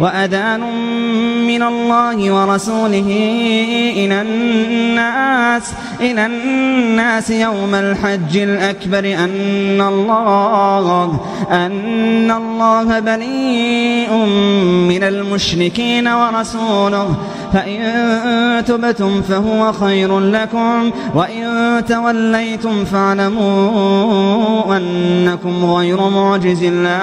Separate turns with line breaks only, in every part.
وأذان من الله ورسوله إلى الناس إلى الناس يوم الحج الأكبر أن الله أن الله بريء من المشركين ورسوله فإن تبتم فهو خير لكم وإن توليتم فاعلموا أنكم غير معجز الله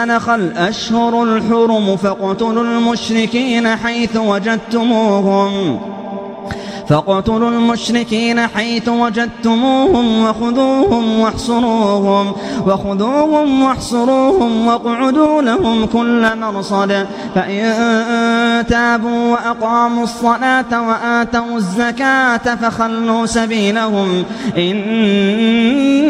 سنخ الأشهر الحرم فاقتلوا المشركين حيث وجدتموهم فاقتلوا المشركين حيث وجدتموهم وخذوهم واحصروهم وخذوهم واحصروهم واقعدوا لهم كل مرصد فإن تابوا وأقاموا الصلاة وآتوا الزكاة فخلوا سبيلهم إن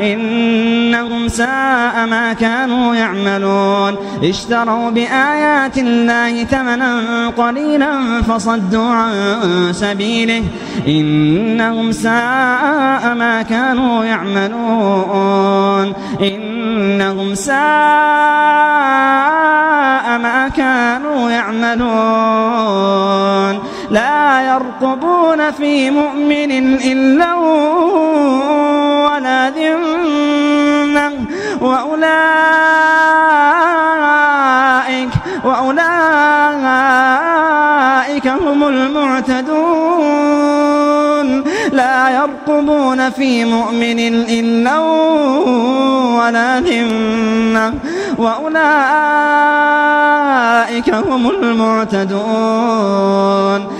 إنهم ساء ما كانوا يعملون اشتروا بآيات الله ثمنا قليلا فصدوا عن سبيله إنهم ساء ما كانوا يعملون إنهم ساء ما كانوا يعملون لا يرقبون في مؤمن إلا ولا ذمة وأولئك وأولئك هم المعتدون لا يرقبون في مؤمن إلا ولا ذمة وأولئك هم المعتدون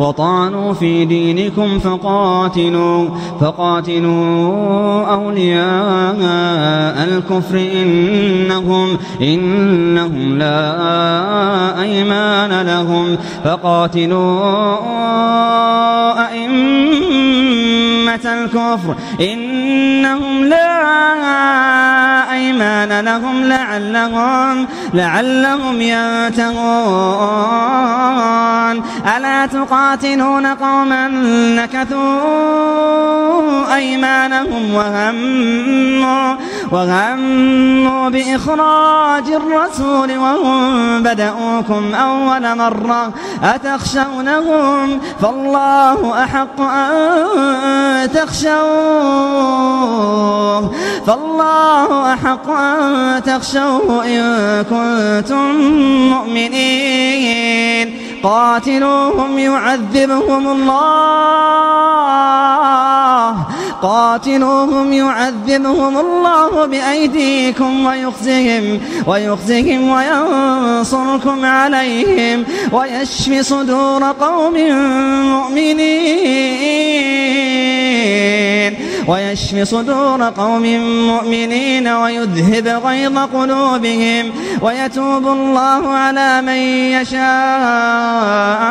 وطعنوا في دينكم فقاتلوا فقاتلوا أولياء الكفر إنهم إنهم لا أيمان لهم فقاتلوا أئمة الكفر إنهم لا أيمان لهم لعلهم, لعلهم ينتهون ألا تقاتلون قوما نكثوا أيمانهم وهموا وهموا بإخراج الرسول وهم بدأوكم أول مرة أتخشونهم فالله أحق أن تخشوه فالله أحق أن تخشوه إن كنتم مؤمنين قاتلوهم يعذبهم الله قاتلوهم يعذبهم الله بأيديكم ويخزهم ويخزهم وينصركم عليهم ويشفي صدور قوم مؤمنين ويشفي صدور قوم مؤمنين ويذهب غيظ قلوبهم ويتوب الله على من يشاء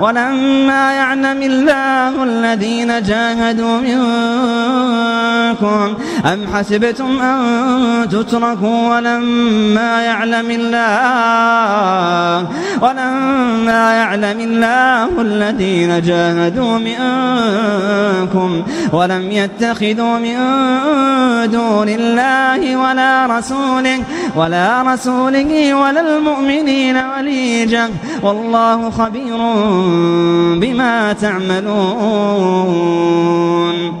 ولما يعلم الله الذين جاهدوا منكم أم حسبتم أن تتركوا ولما يعلم الله ولما يعلم الله الذين جاهدوا منكم ولم يتخذوا من دون الله ولا رسوله ولا رسوله ولا المؤمنين وليجا والله خبير بما تعملون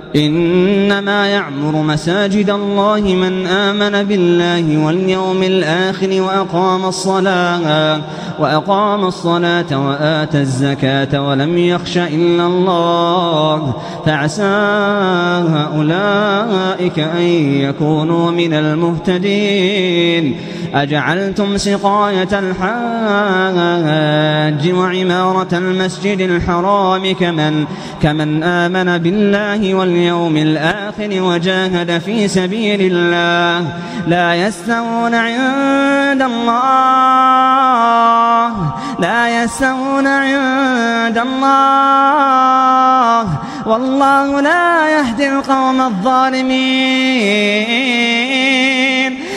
إنما يعمر مساجد الله من آمن بالله واليوم الآخر وأقام الصلاة وأقام الصلاة وآتى الزكاة ولم يخش إلا الله فعسى هؤلاء أن يكونوا من المهتدين أجعلتم سقاية الحاج وعمارة المسجد الحرام كمن كمن آمن بالله واليوم واليوم الآخر وجاهد في سبيل الله لا يستوون عند الله لا يستوون عند الله والله لا يهدي القوم الظالمين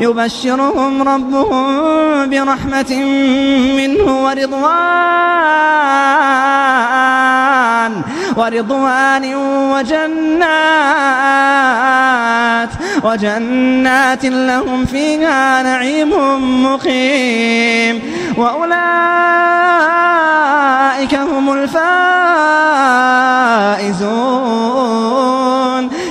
يبشرهم ربهم برحمة منه ورضوان ورضوان وجنات وجنات لهم فيها نعيم مقيم وأولئك هم الفائزون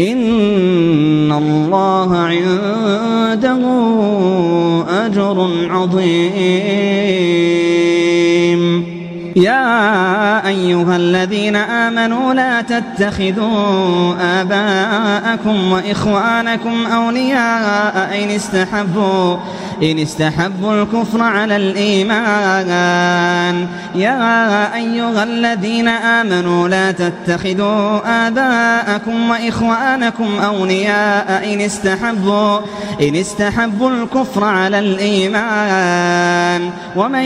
إن الله عنده أجر عظيم يا أيها الذين آمنوا لا تتخذوا آباءكم وإخوانكم أولياء إن استحبوا إن استحبوا الكفر على الإيمان يا أيها الذين آمنوا لا تتخذوا آباءكم وإخوانكم أولياء إن استحبوا, إن استحبوا الكفر على الإيمان ومن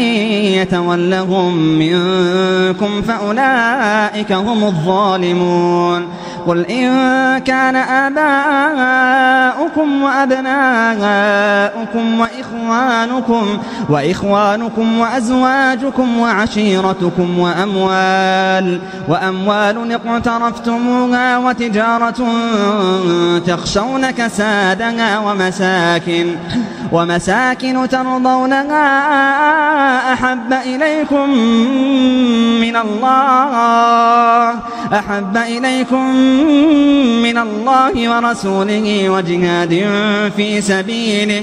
يتولهم منكم فأولئك هم الظالمون قل إن كان آباؤكم وأبناؤكم وإخوانكم وإخوانكم وأزواجكم وعشيرتكم وأموال وأموال اقترفتموها وتجارة تخشون كسادها ومساكن ومساكن ترضونها أحب إليكم من الله أحب إليكم من الله ورسوله وجهاد في سبيله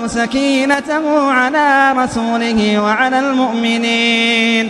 سكينته على رسوله وعلى المؤمنين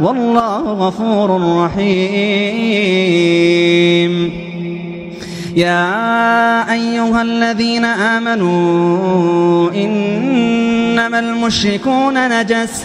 والله غفور رحيم يا أيها الذين آمنوا إنما المشركون نجس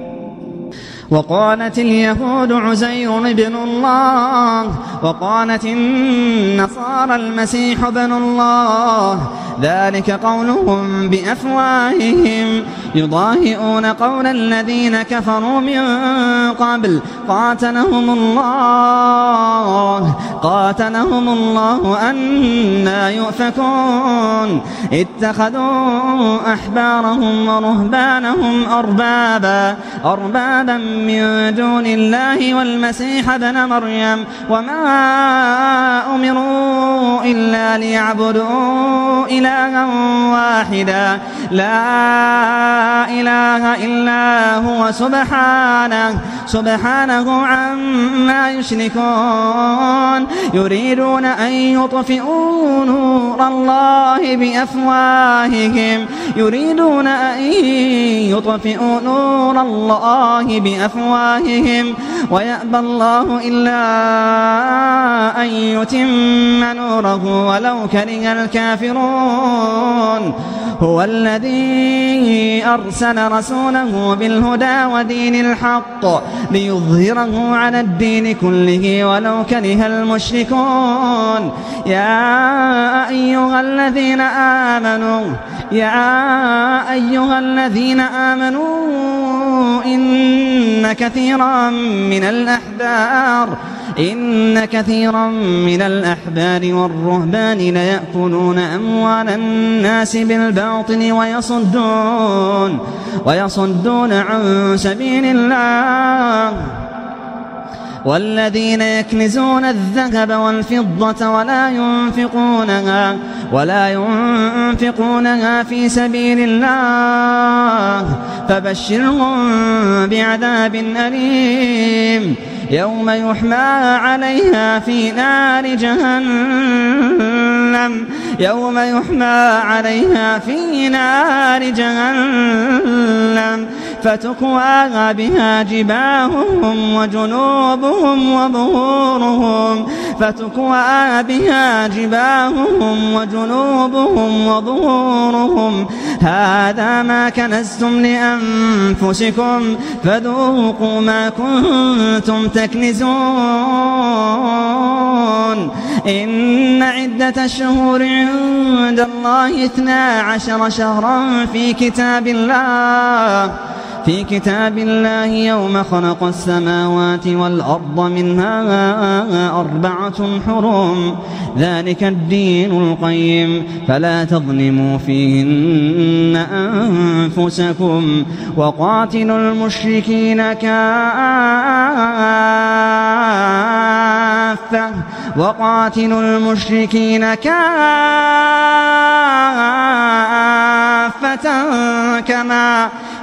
وقالت اليهود عزير بن الله وقالت النصارى المسيح ابن الله ذلك قولهم بأفواههم يضاهئون قول الذين كفروا من قبل قاتلهم الله قاتلهم الله أنا يؤفكون اتخذوا أحبارهم ورهبانهم أربابا أربابا من دون الله والمسيح ابن مريم وما أمروا إلا ليعبدوا إلها واحدا لا إله إلا هو سبحانه سبحانه عما يشركون يريدون أن يطفئوا نور الله بأفواههم يريدون أن يطفئوا نور الله بأفواههم ويأبى الله إلا أن يتم نوره ولو كره الكافرون هو الذي أرسل رسوله بالهدى ودين الحق ليظهره على الدين كله ولو كره المشركون يا أيها الذين آمنوا يا أيها الذين آمنوا إن كثيرا من الأحبار إن كثيرا من الأحبار والرهبان ليأكلون أموال الناس بالباطل ويصدون ويصدون عن سبيل الله والذين يكنزون الذهب والفضة ولا ينفقونها ولا ينفقونها في سبيل الله فبشرهم بعذاب أليم يوم يحمى عليها في نار جهنم يوم يحمى عليها في نار جهنم فتكواها بها جباههم وجنوبهم وظهورهم فتقوى بها جباههم وجنوبهم وظهورهم هذا ما كنزتم لأنفسكم فذوقوا ما كنتم تكنزون إن عدة الشهور عند الله اثنا عشر شهرا في كتاب الله في كتاب الله يوم خلق السماوات والأرض منها أربعة حرم ذلك الدين القيم فلا تظلموا فيهن أنفسكم وقاتلوا المشركين كافة وقاتلوا المشركين كافة كما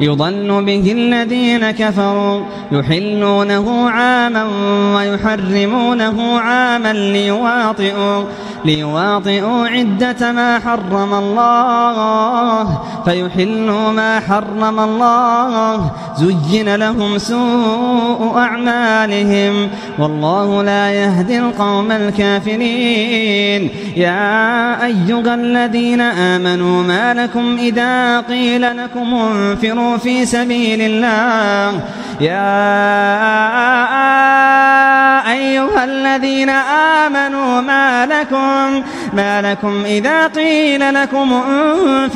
يضل به الذين كفروا يحلونه عاما ويحرمونه عاما ليواطئوا ليواطئوا عدة ما حرم الله فيحلوا ما حرم الله زين لهم سوء أعمالهم والله لا يهدي القوم الكافرين يا أيها الذين آمنوا ما لكم إذا قيل لكم انفروا في سبيل الله يا أيها الذين آمنوا ما لكم ما لكم إذا قيل لكم انفروا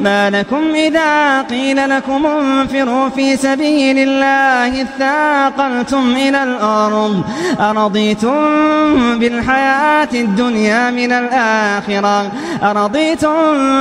ما لكم إذا قيل لكم انفروا في سبيل الله اثاقلتم إلى الأرض أرضيتم بالحياة الدنيا من الآخرة أرضيتم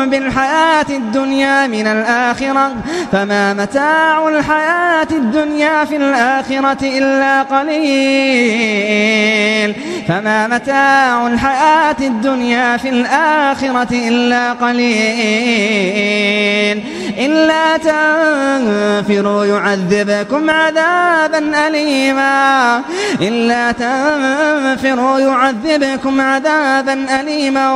بالحياة الدنيا من الآخرة فما متاع الحياة الدنيا في الآخرة إلا قليل فما متاع الحياة الدنيا الدنيا في الآخرة إلا قليل إلا تنفروا يعذبكم عذابا أليما إلا تنفروا يعذبكم عذابا أليما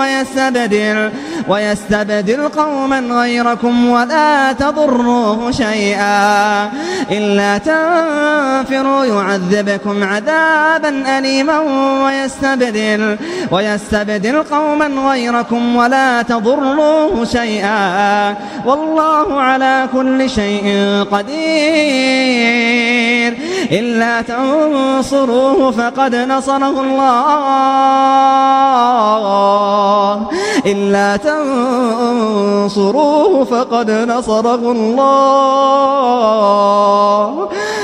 ويستبدل ويستبدل قوما غيركم ولا تضروه شيئا إلا تنفروا يعذبكم عذابا أليما ويستبدل ويستبدل يستبدل قوما غيركم ولا تضروه شيئا والله على كل شيء قدير إلا تنصروه فقد نصره الله إلا تنصروه فقد نصره الله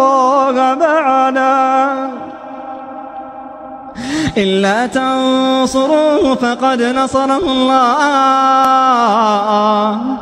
الله معنا إلا تنصروه فقد نصره الله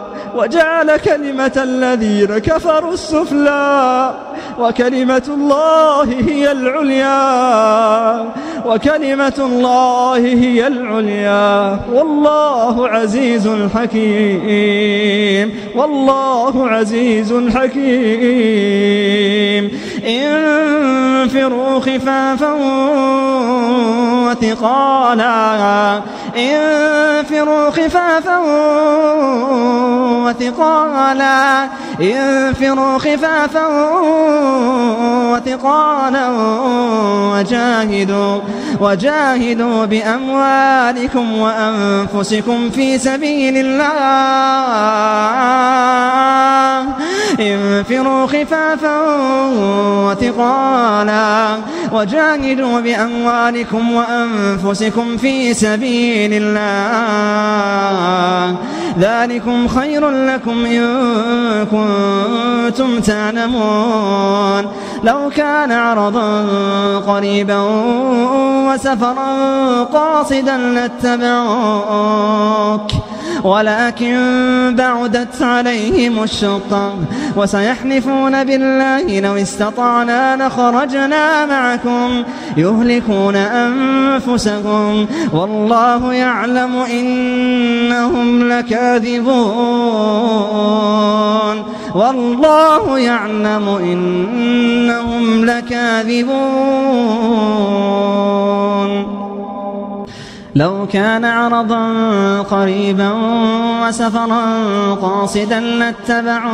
وجعل كلمة الذين كفروا السفلى وكلمة الله هي العليا وكلمة الله هي العليا والله عزيز حكيم والله عزيز حكيم انفروا خفافا وثقالا انفروا خفافا وثقالا انفروا خفافا وثقالا وجاهدوا وجاهدوا بأموالكم وأنفسكم في سبيل الله انفروا خفافا وثقالا وجاهدوا بأموالكم وأنفسكم في سبيل الله ذلكم خير لكم إن كنتم تعلمون لو كان عرضا قريبا وسفرا قاصدا لاتبعوك ولكن بعدت عليهم الشقة وسيحلفون بالله لو استطعنا لخرجنا معكم يهلكون أنفسهم والله يعلم إنهم لكاذبون والله يعلم إنهم لكاذبون لو كان عرضا قريبا وسفرا قاصدا لاتبعوك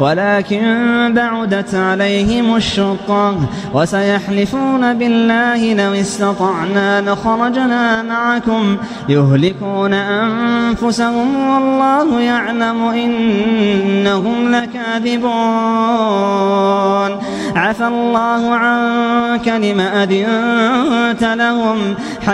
ولكن بعدت عليهم الشقة وسيحلفون بالله لو استطعنا لخرجنا معكم يهلكون أنفسهم والله يعلم إنهم لكاذبون عفى الله عنك لم أذنت لهم حتى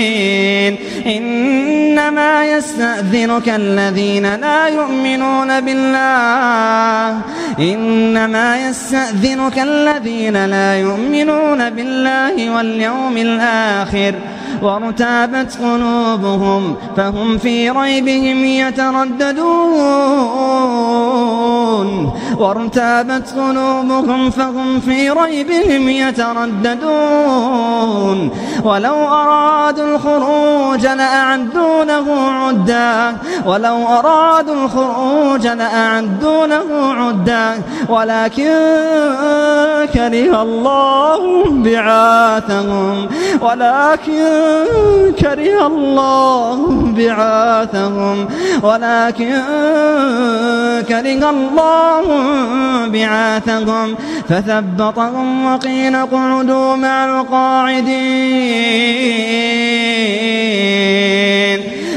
المؤمنين إنما يستأذنك الذين لا يؤمنون بالله إنما يستأذنك الذين لا يؤمنون بالله واليوم الآخر وارتابت قلوبهم فهم في ريبهم يترددون وارتابت قلوبهم فهم في ريبهم يترددون ولو أرادوا الخروج لأعدوا له عدا ولو أرادوا الخروج لأعدوا له عدا ولكن كره الله بعاثهم ولكن كره الله بعاثهم ولكن كره الله بعاثهم فثبطهم وقيل اقعدوا مع القاعدين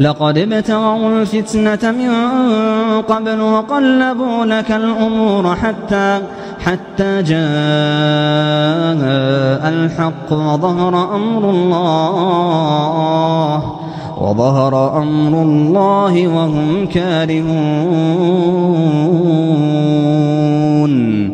لقد ابتغوا الفتنة من قبل وقلبوا لك الأمور حتى حتى جاء الحق وظهر أمر الله وظهر أمر الله وهم كارهون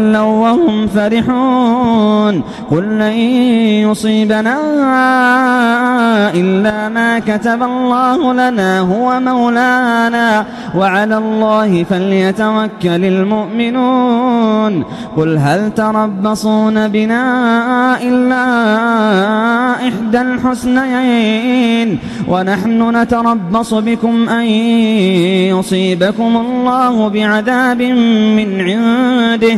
وتولوا وهم فرحون قل لن يصيبنا إلا ما كتب الله لنا هو مولانا وعلى الله فليتوكل المؤمنون قل هل تربصون بنا إلا إحدى الحسنيين ونحن نتربص بكم أن يصيبكم الله بعذاب من عنده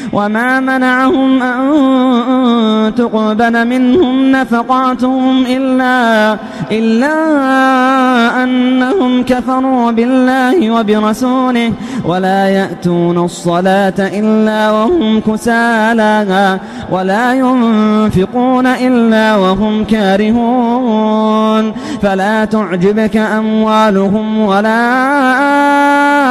وما منعهم أن تقبل منهم نفقاتهم إلا, إلا أنهم كفروا بالله وبرسوله ولا يأتون الصلاة إلا وهم كسالا ولا ينفقون إلا وهم كارهون فلا تعجبك أموالهم ولا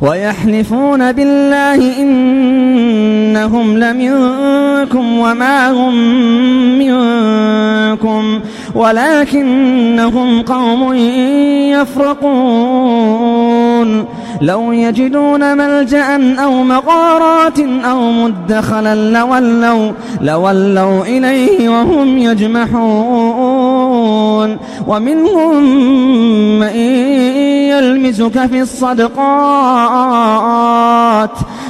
ويحلفون بالله إنهم لمنكم وما هم منكم ولكنهم قوم يفرقون لو يجدون ملجأ أو مغارات أو مدخلا لولوا, لولوا إليه وهم يجمحون ومنهم من يلمزك في الصدقات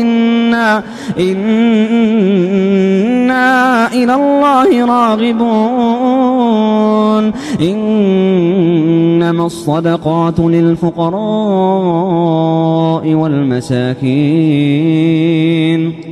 إنا إنا إلى الله راغبون إنما الصدقات للفقراء والمساكين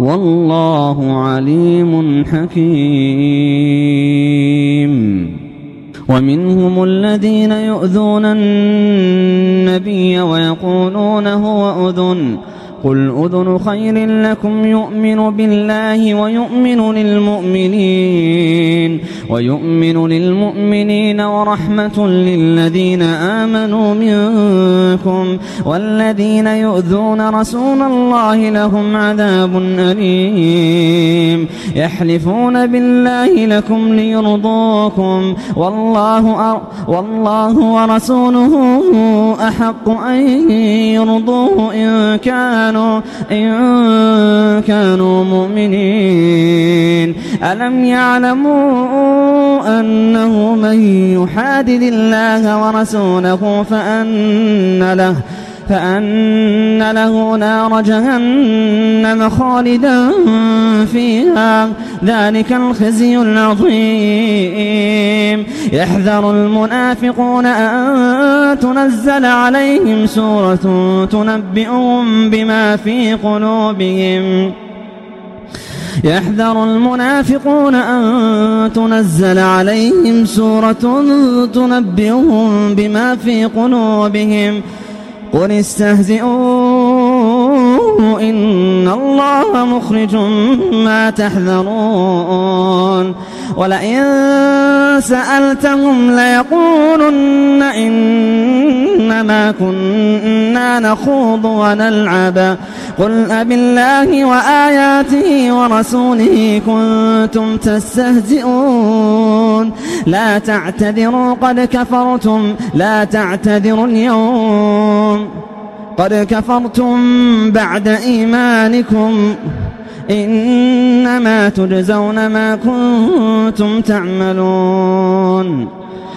والله عليم حكيم ومنهم الذين يؤذون النبي ويقولون هو أذن قل أذن خير لكم يؤمن بالله ويؤمن للمؤمنين ويؤمن للمؤمنين ورحمة للذين آمنوا منكم والذين يؤذون رسول الله لهم عذاب أليم يحلفون بالله لكم ليرضوكم والله أر والله ورسوله أحق أن يرضوه إن كانوا كانوا إن كانوا مؤمنين ألم يعلموا أنه من يحادد الله ورسوله فأن له فأن له نار جهنم خالدا فيها ذلك الخزي العظيم يحذر المنافقون أن تنزل عليهم سورة تنبئهم بما في قلوبهم يحذر المنافقون أن تنزل عليهم سورة تنبئهم بما في قلوبهم قل استهزئون إن الله مخرج ما تحذرون ولئن سألتهم ليقولن إنما كنا نخوض ونلعب قل أب الله وآياته ورسوله كنتم تستهزئون لا تعتذروا قد كفرتم لا تعتذروا اليوم قد كفرتم بعد إيمانكم إنما تجزون ما كنتم تعملون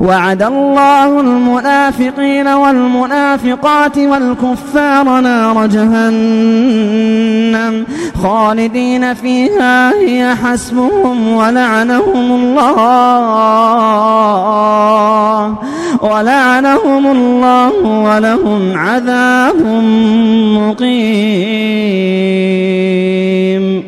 وعد الله المنافقين والمنافقات والكفار نار جهنم خالدين فيها هي حسبهم ولعنهم الله ولعنهم الله ولهم عذاب مقيم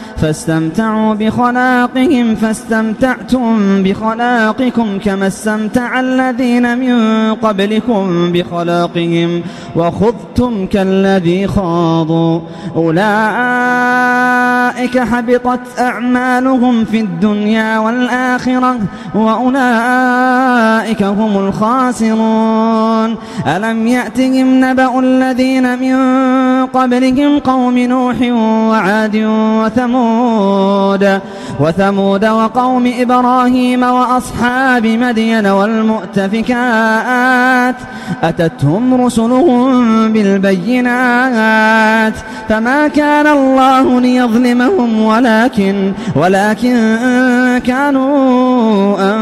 فاستمتعوا بخلاقهم فاستمتعتم بخلاقكم كما استمتع الذين من قبلكم بخلاقهم وخذتم كالذي خاضوا أولئك حبطت أعمالهم في الدنيا والآخرة وأولئك هم الخاسرون ألم يأتهم نبأ الذين من قبلهم قوم نوح وعاد وثمود وثمود وثمود وقوم إبراهيم وأصحاب مدين والمؤتفكات أتتهم رسلهم بالبينات فما كان الله ليظلمهم ولكن ولكن كانوا أن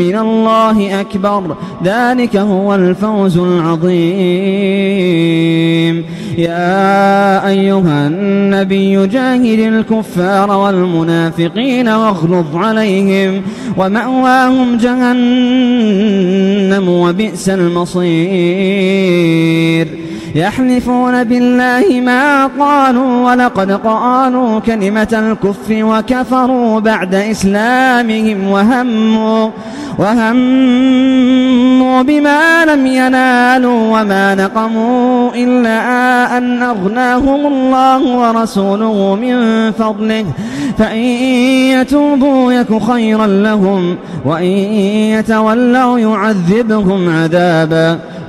من الله أكبر ذلك هو الفوز العظيم يا أيها النبي جاهد الكفار والمنافقين واغلظ عليهم ومأواهم جهنم وبئس المصير يحلفون بالله ما قالوا ولقد قالوا كلمة الكف وكفروا بعد إسلامهم وهموا وهموا بما لم ينالوا وما نقموا إلا أن أغناهم الله ورسوله من فضله فإن يتوبوا يك خيرا لهم وإن يتولوا يعذبهم عذابا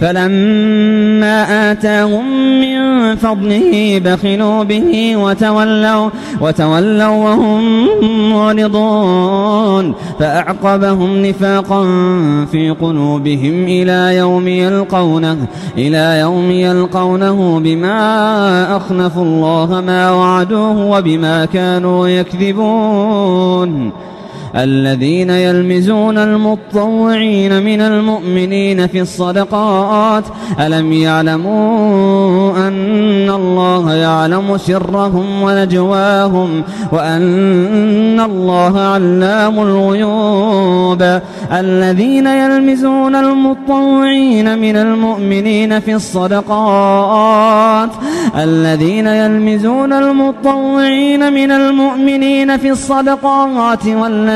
فلما آتاهم من فضله بخلوا به وتولوا وتولوا وهم معرضون فأعقبهم نفاقا في قلوبهم إلى يوم يلقونه إلى يوم يلقونه بما أخنفوا الله ما وعدوه وبما كانوا يكذبون الذين يلمزون المطوعين من المؤمنين في الصدقات ألم يعلموا أن الله يعلم سرهم ونجواهم وأن الله علام الغيوب الذين يلمزون المطوعين من المؤمنين في الصدقات الذين يلمزون المطوعين من المؤمنين في الصدقات والذين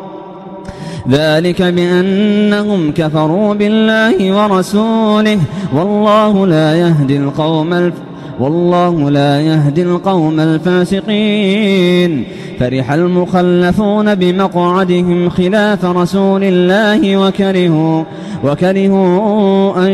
ذلك بأنهم كفروا بالله ورسوله والله لا يهدي القوم الف والله لا يهدي القوم الفاسقين فرح المخلفون بمقعدهم خلاف رسول الله وكرهوا وكرهوا أن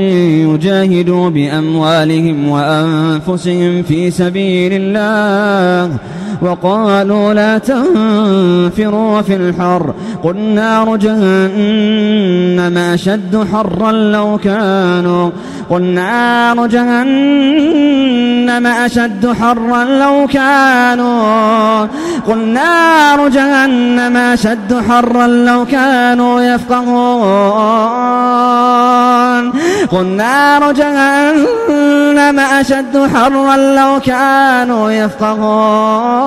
يجاهدوا بأموالهم وأنفسهم في سبيل الله وقالوا لا تنفروا في الحر قل نار جهنم أشد حرا لو كانوا قل نار جهنم أشد حرا لو كانوا قل نار جهنم أشد حرا لو كانوا يفقهون قل نار جهنم أشد حرا لو كانوا يفقهون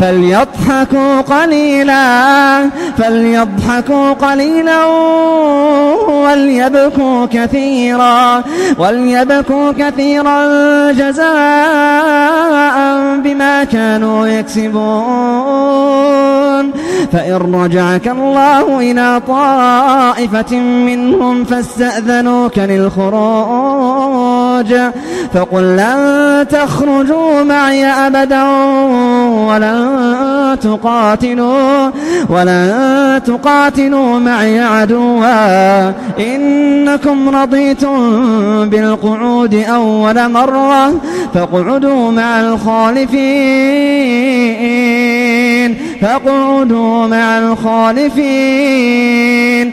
فليضحكوا قليلا فليضحكوا قليلا وليبكوا كثيرا وليبكوا كثيرا جزاء بما كانوا يكسبون فإن رجعك الله إلى طائفة منهم فاستأذنوك للخروج فقل لن تخرجوا معي أبدا ولا تقاتلوا ولا تقاتلوا معي عدوا إنكم رضيتم بالقعود أول مرة فاقعدوا مع الخالفين فاقعدوا مع الخالفين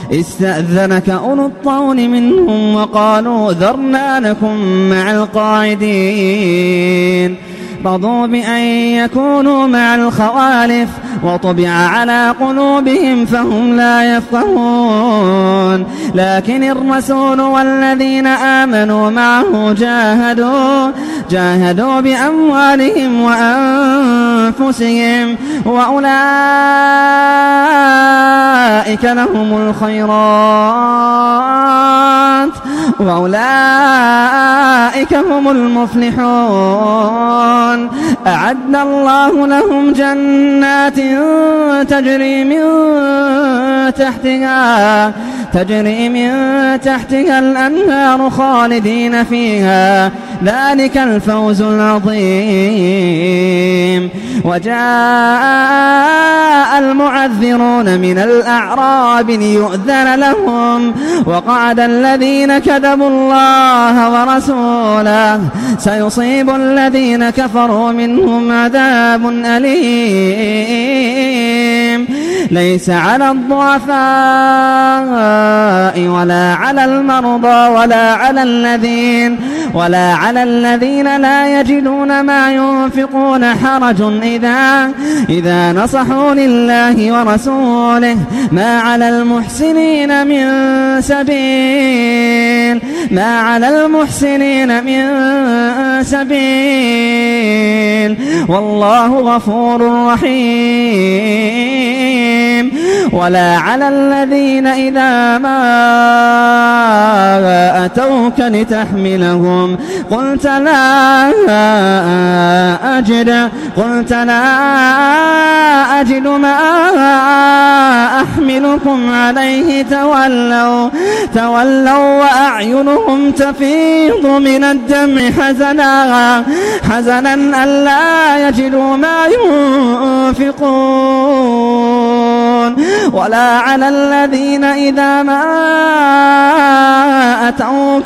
استأذنك أولو الطول منهم وقالوا ذرنا لكم مع القاعدين رضوا بأن يكونوا مع الخوالف وطبع على قلوبهم فهم لا يفقهون لكن الرسول والذين آمنوا معه جاهدوا جاهدوا بأموالهم وأنفسهم وأولئك وأولئك لهم الخيرات وأولئك هم المفلحون أعد الله لهم جنات تجري من تحتها تجري من تحتها الأنهار خالدين فيها ذلك الفوز العظيم وجاء المعذرون من الأنهار الأعراب يؤذن لهم وقعد الذين كذبوا الله ورسوله سيصيب الذين كفروا منهم عذاب أليم ليس على الضعفاء ولا على المرضى ولا على الذين ولا على الذين لا يجدون ما ينفقون حرج إذا إذا نصحوا لله ورسوله ما على المحسنين من سبيل ما على المحسنين من سبيل والله غفور رحيم ولا على الذين إذا ما أتوك لتحملهم قلت لا أجد قلت لا أجد ما أحمل أحملكم عليه تولوا تولوا وأعينهم تفيض من الدم حزنا حزنا ألا يجدوا ما ينفقون ولا على الذين إذا ما أتوك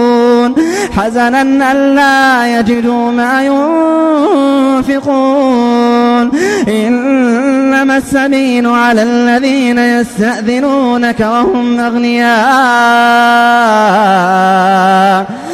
ينفقون حزنا ألا يجدوا ما ينفقون إنما السبيل على الذين يستأذنونك وهم أغنياء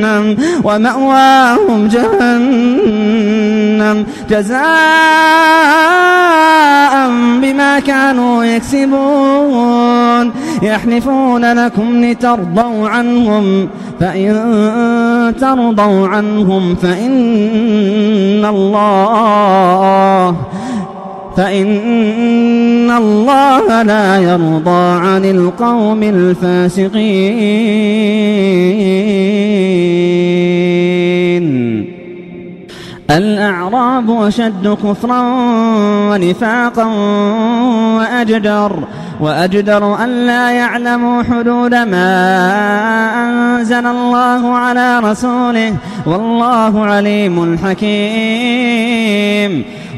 جهنم ومأواهم جهنم جزاء بما كانوا يكسبون يحلفون لكم لترضوا عنهم فإن ترضوا عنهم فإن الله فإن الله لا يرضى عن القوم الفاسقين الأعراب أشد كفرا ونفاقا وأجدر وأجدر ألا يعلموا حدود ما أنزل الله على رسوله والله عليم حكيم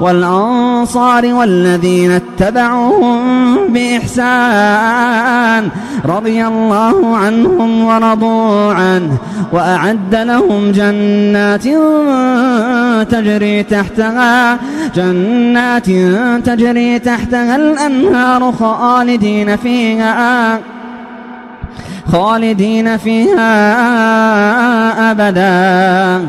والأنصار والذين اتبعوهم بإحسان رضي الله عنهم ورضوا عنه وأعد لهم جنات تجري تحتها جنات تجري تحتها الأنهار خالدين فيها خالدين فيها أبداً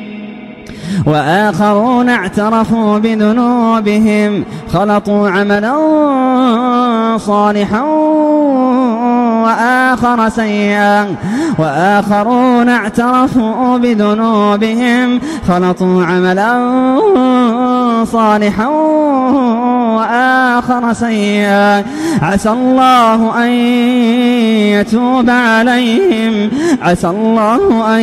وآخرون اعترفوا بذنوبهم خلطوا عملا صالحا وآخر سيئا وآخرون اعترفوا بذنوبهم خلطوا عملا صالحا وآخر سيئا عسى الله أن يتوب عليهم عسى الله أن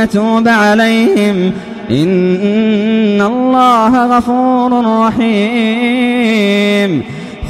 يتوب عليهم إن الله غفور رحيم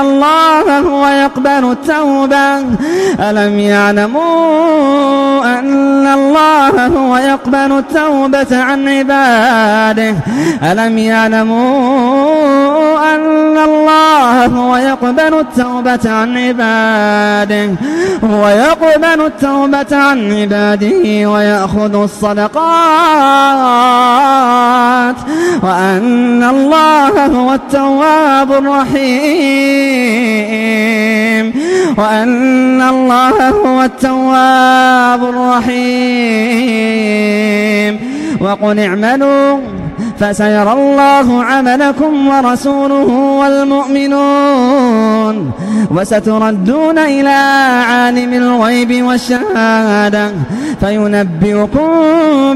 الله هو يقبل التوبة ألم يعلموا أن الله هو يقبل التوبة عن عباده ألم يعلموا أن الله هو يقبل التوبة عن عباده هو يقبل التوبة عن عباده ويأخذ الصدقات الصالحات وأن الله هو التواب الرحيم وأن الله هو التواب الرحيم وقل اعملوا فسيرى الله عملكم ورسوله والمؤمنون وستردون إلى عالم الغيب والشهادة فينبئكم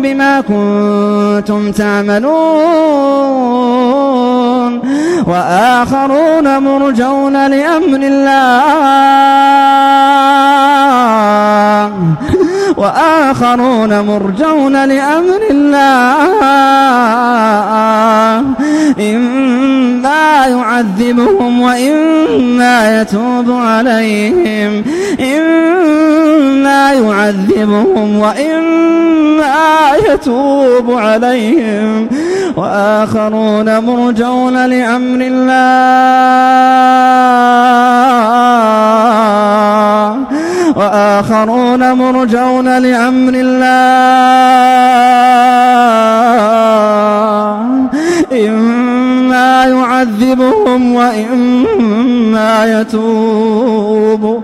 بما كنتم تعملون وآخرون مرجون لأمر الله وآخرون مرجون لأمر الله إما يعذبهم وإما يتوب عليهم إما يعذبهم وإما يتوب عليهم وآخرون مرجون لأمر الله وآخرون مرجون لأمر الله إما يعذبهم وإما يتوب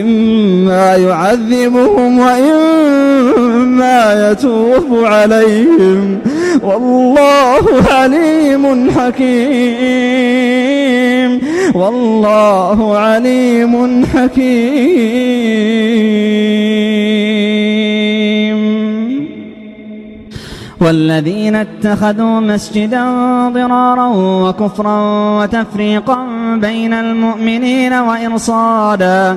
إما يعذبهم وإما يتوب عليهم والله عليم حكيم والله عليم حكيم والذين اتخذوا مسجدا ضرارا وكفرا وتفريقا بين المؤمنين وإرصادا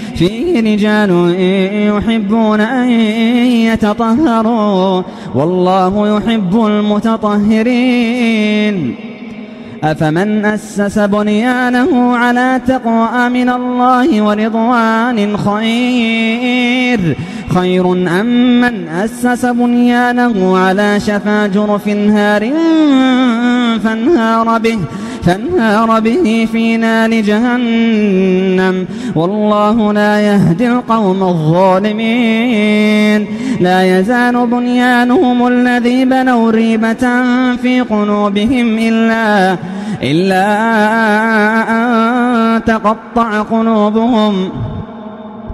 فيه رجال يحبون أن يتطهروا والله يحب المتطهرين أفمن أسس بنيانه على تقوى من الله ورضوان خير خير أم من أسس بنيانه على شفا جرف هار فانهار به فانهار به في نار جهنم والله لا يهدي القوم الظالمين لا يزال بنيانهم الذي بنوا ريبة في قلوبهم إلا إلا أن تقطع قلوبهم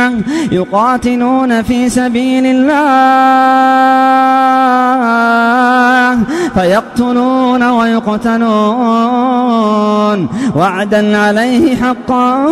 يقاتلون يقاتلون في سبيل الله فيقتلون ويقتلون وعدا عليه حقا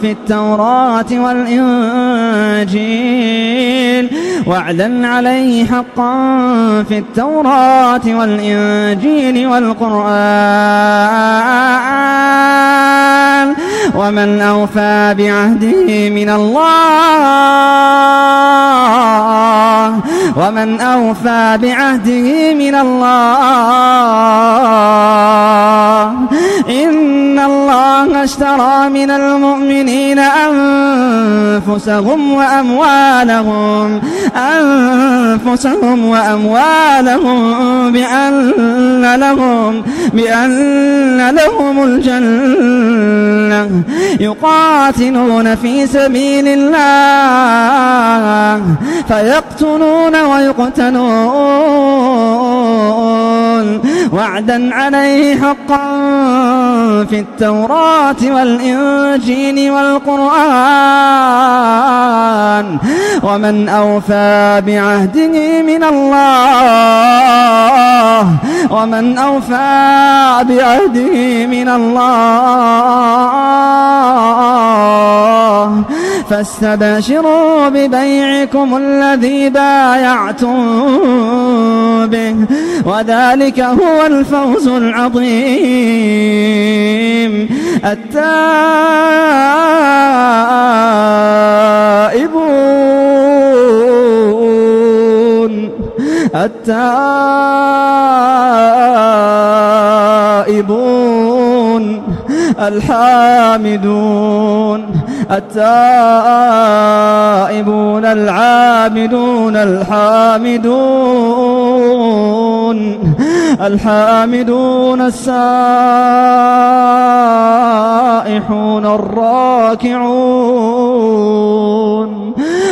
في التوراة والإنجيل وعدا عليه حقا في التوراة والإنجيل والقرآن ومن أوفى بعهده من الله ومن أوفى بعهده من الله إن الله الله اشترى من المؤمنين أنفسهم وأموالهم أنفسهم وأموالهم بأن لهم بأن لهم الجنة يقاتلون في سبيل الله فيقتلون ويقتلون وعدا عليه حقا في التوحيد التوراة والإنجيل والقرآن ومن أوفى بعهده من الله ومن أوفى بعهده من الله فاستبشروا ببيعكم الذي بايعتم به وذلك هو الفوز العظيم التائبون التائبون الحامدون التائبون العابدون الحامدون الحامدون السائحون الراكعون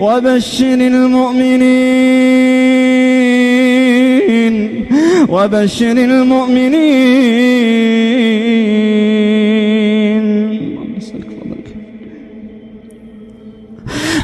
وبشر المؤمنين وبشر المؤمنين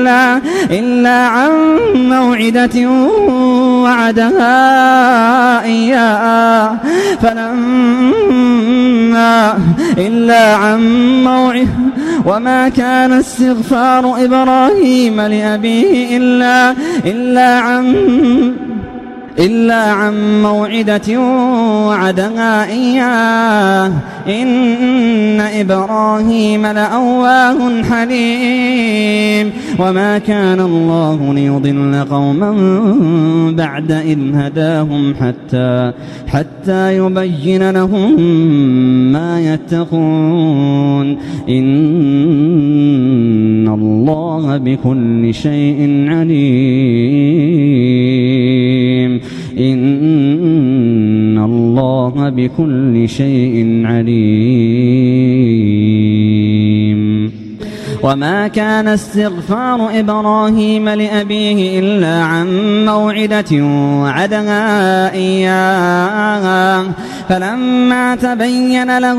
إلا, إلا عن موعدة وعدها إياه فلما إلا عن موعد وما كان استغفار إبراهيم لأبيه إلا, إلا عن إلا عن موعدة وعدها إياه إن إبراهيم لأواه حليم وما كان الله ليضل قوما بعد إذ هداهم حتى حتى يبين لهم ما يتقون إن الله بكل شيء عليم بكل شيء عليم وما كان استغفار إبراهيم لأبيه إلا عن موعدة وعدها إياها فلما تبين له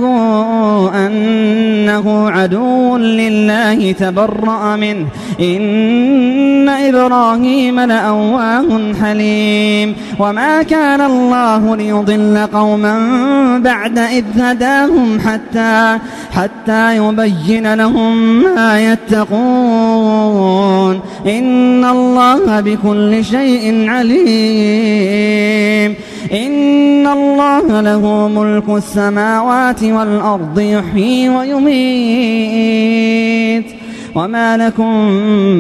أنه عدو لله تبرأ منه إن إبراهيم لأواه حليم وما كان الله ليضل قوما بعد إذ هداهم حتى حتى يبين لهم ما يتقون إن الله بكل شيء عليم إن الله له ملك السماوات والأرض يحيي ويميت وما لكم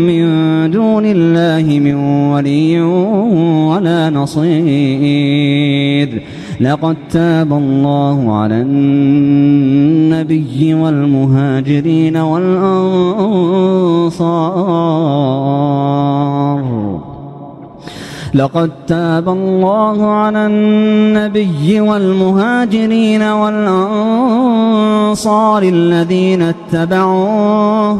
من دون الله من ولي ولا نصير لقد تاب الله على النبي والمهاجرين والأنصار لقد تاب الله على النبي والمهاجرين والأنصار الذين اتبعوه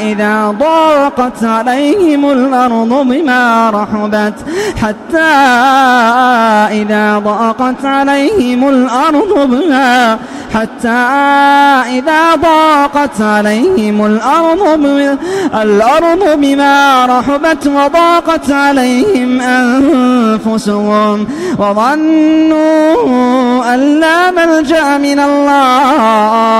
إذا ضاقت عليهم الأرض بما رحبت حتى إذا ضاقت عليهم الأرض بما حتى إذا ضاقت عليهم الأرض الأرض بما رحبت وضاقت عليهم أنفسهم وظنوا أن لا ملجأ من الله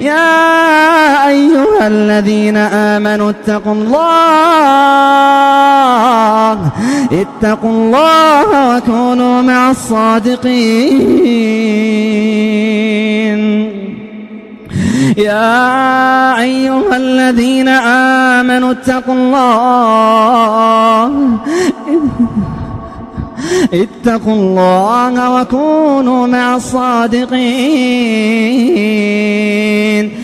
يا أيها الذين آمنوا اتقوا الله اتقوا الله وكونوا مع الصادقين يا أيها الذين آمنوا اتقوا الله اتقوا الله وكونوا مع الصادقين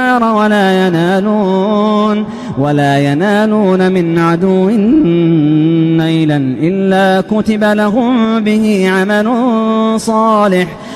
النار ولا ينالون ولا ينالون من عدو نيلا إلا كتب لهم به عمل صالح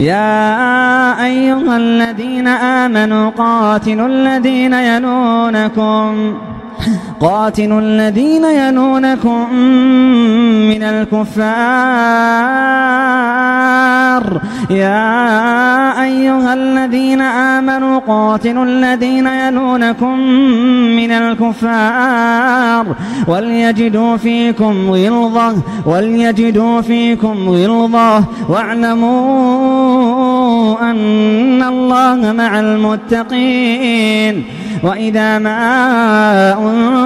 يا أيها الذين آمنوا قاتلوا الذين يلونكم قاتلوا الذين ينونكم من الكفار يا أيها الذين آمنوا قاتلوا الذين ينونكم من الكفار وليجدوا فيكم غلظة وليجدوا فيكم غلظة واعلموا أن الله مع المتقين وإذا ما أنزل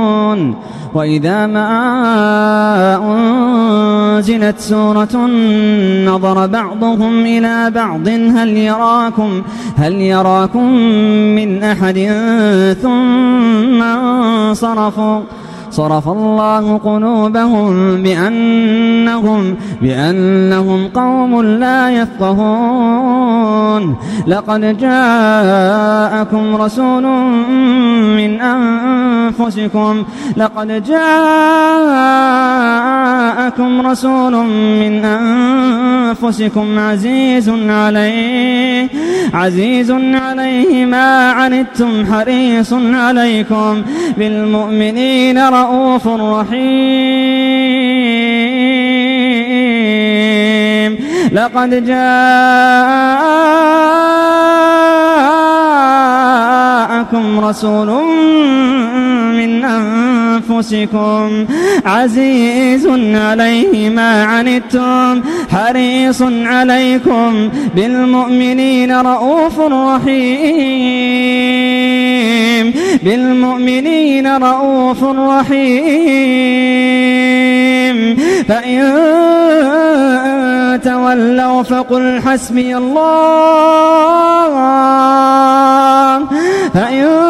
ينظرون وإذا ما أنزلت سورة نظر بعضهم إلى بعض هل يراكم هل يراكم من أحد ثم انصرفوا صرف الله قلوبهم بأنهم بأنهم قوم لا يفقهون لقد جاءكم رسول من أنفسكم لقد جاءكم رسول من أنفسكم عزيز عليه عزيز عليه ما عنتم حريص عليكم بالمؤمنين رؤوف رحيم لقد جاء رسول من أنفسكم عزيز عليه ما عنتم حريص عليكم بالمؤمنين رؤوف رحيم بالمؤمنين رؤوف رحيم فإن تولوا فقل حسبي الله فإن